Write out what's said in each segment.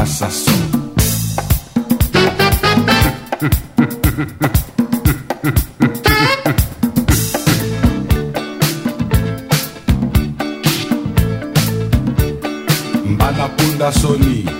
passa som. Bada punda soninho.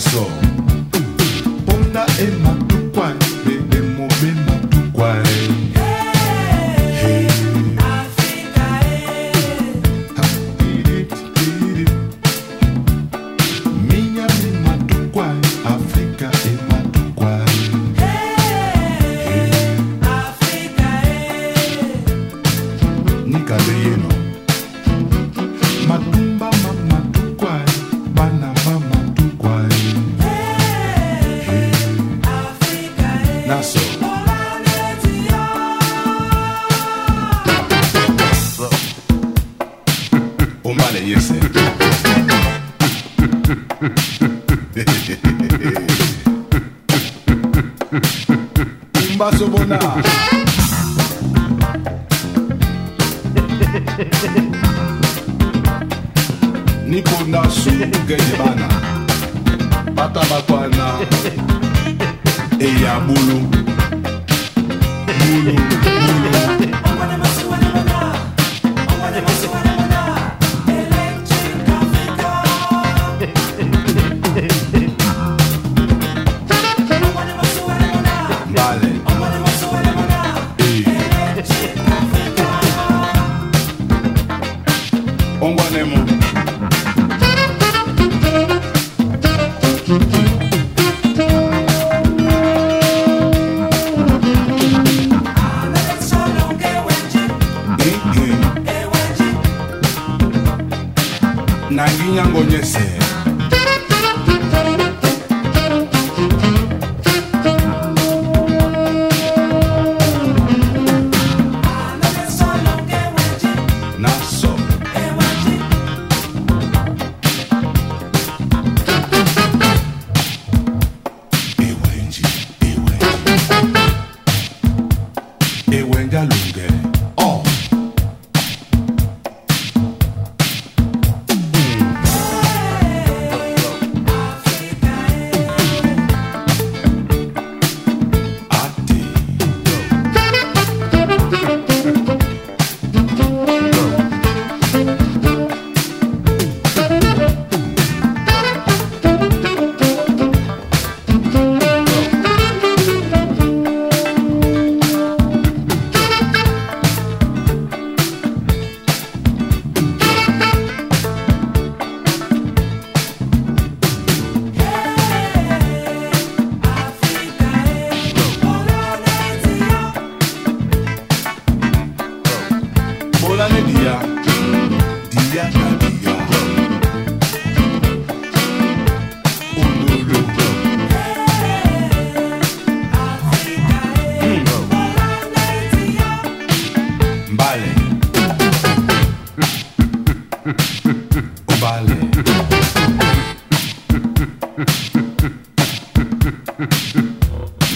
Senga so ponda e Omale yese. Umbaso bona Nikonda su genye bana Bata bakwana. Eya bulu. Bulu Bulu na nginyangonyesela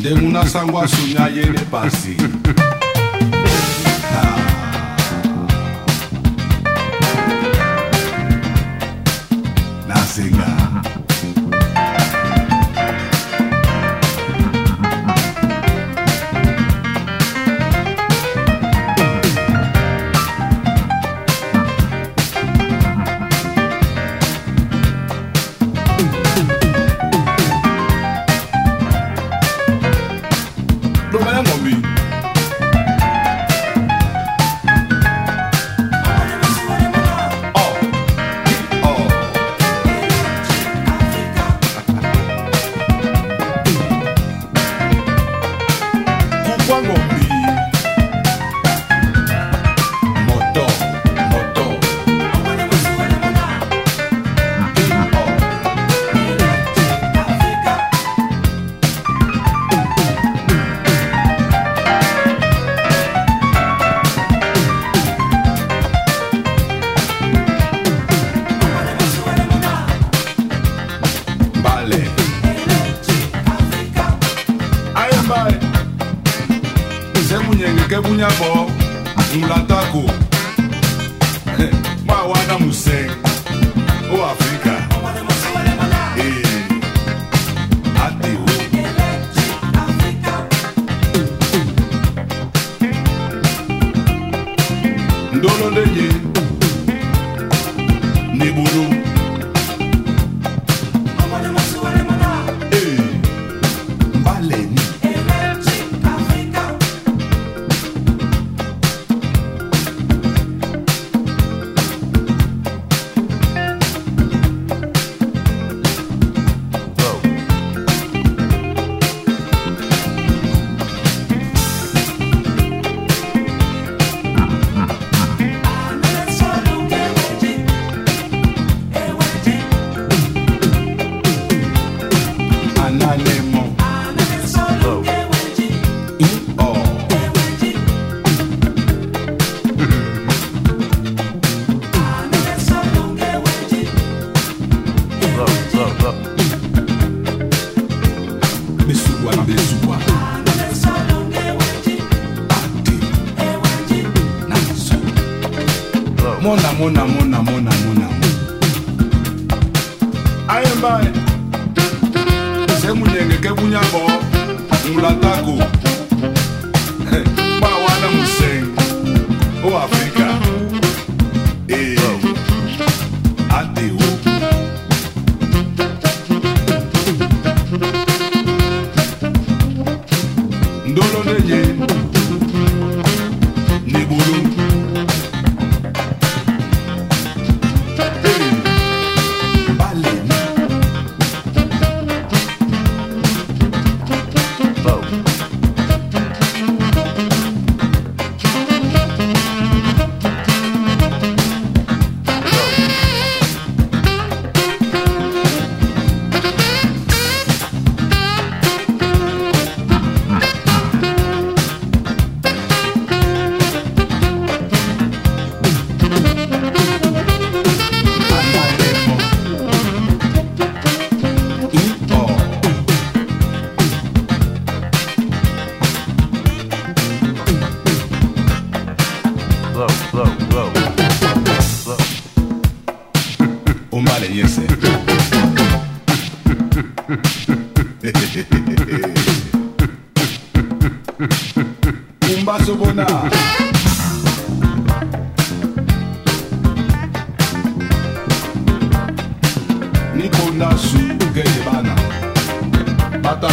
de una sanguasuña y en el pasi. Ke bunyabo. Mulatako. Mwa wana museng. O Afrika. Eh. Ate Flow. Mona mona mona mona mona. Aye mbaye. Semunyenge ke bunyabo. Mulatako. Mwa wana museng. O Afrika. Eh, Umbaso bona. Niko nasu bana. Bata.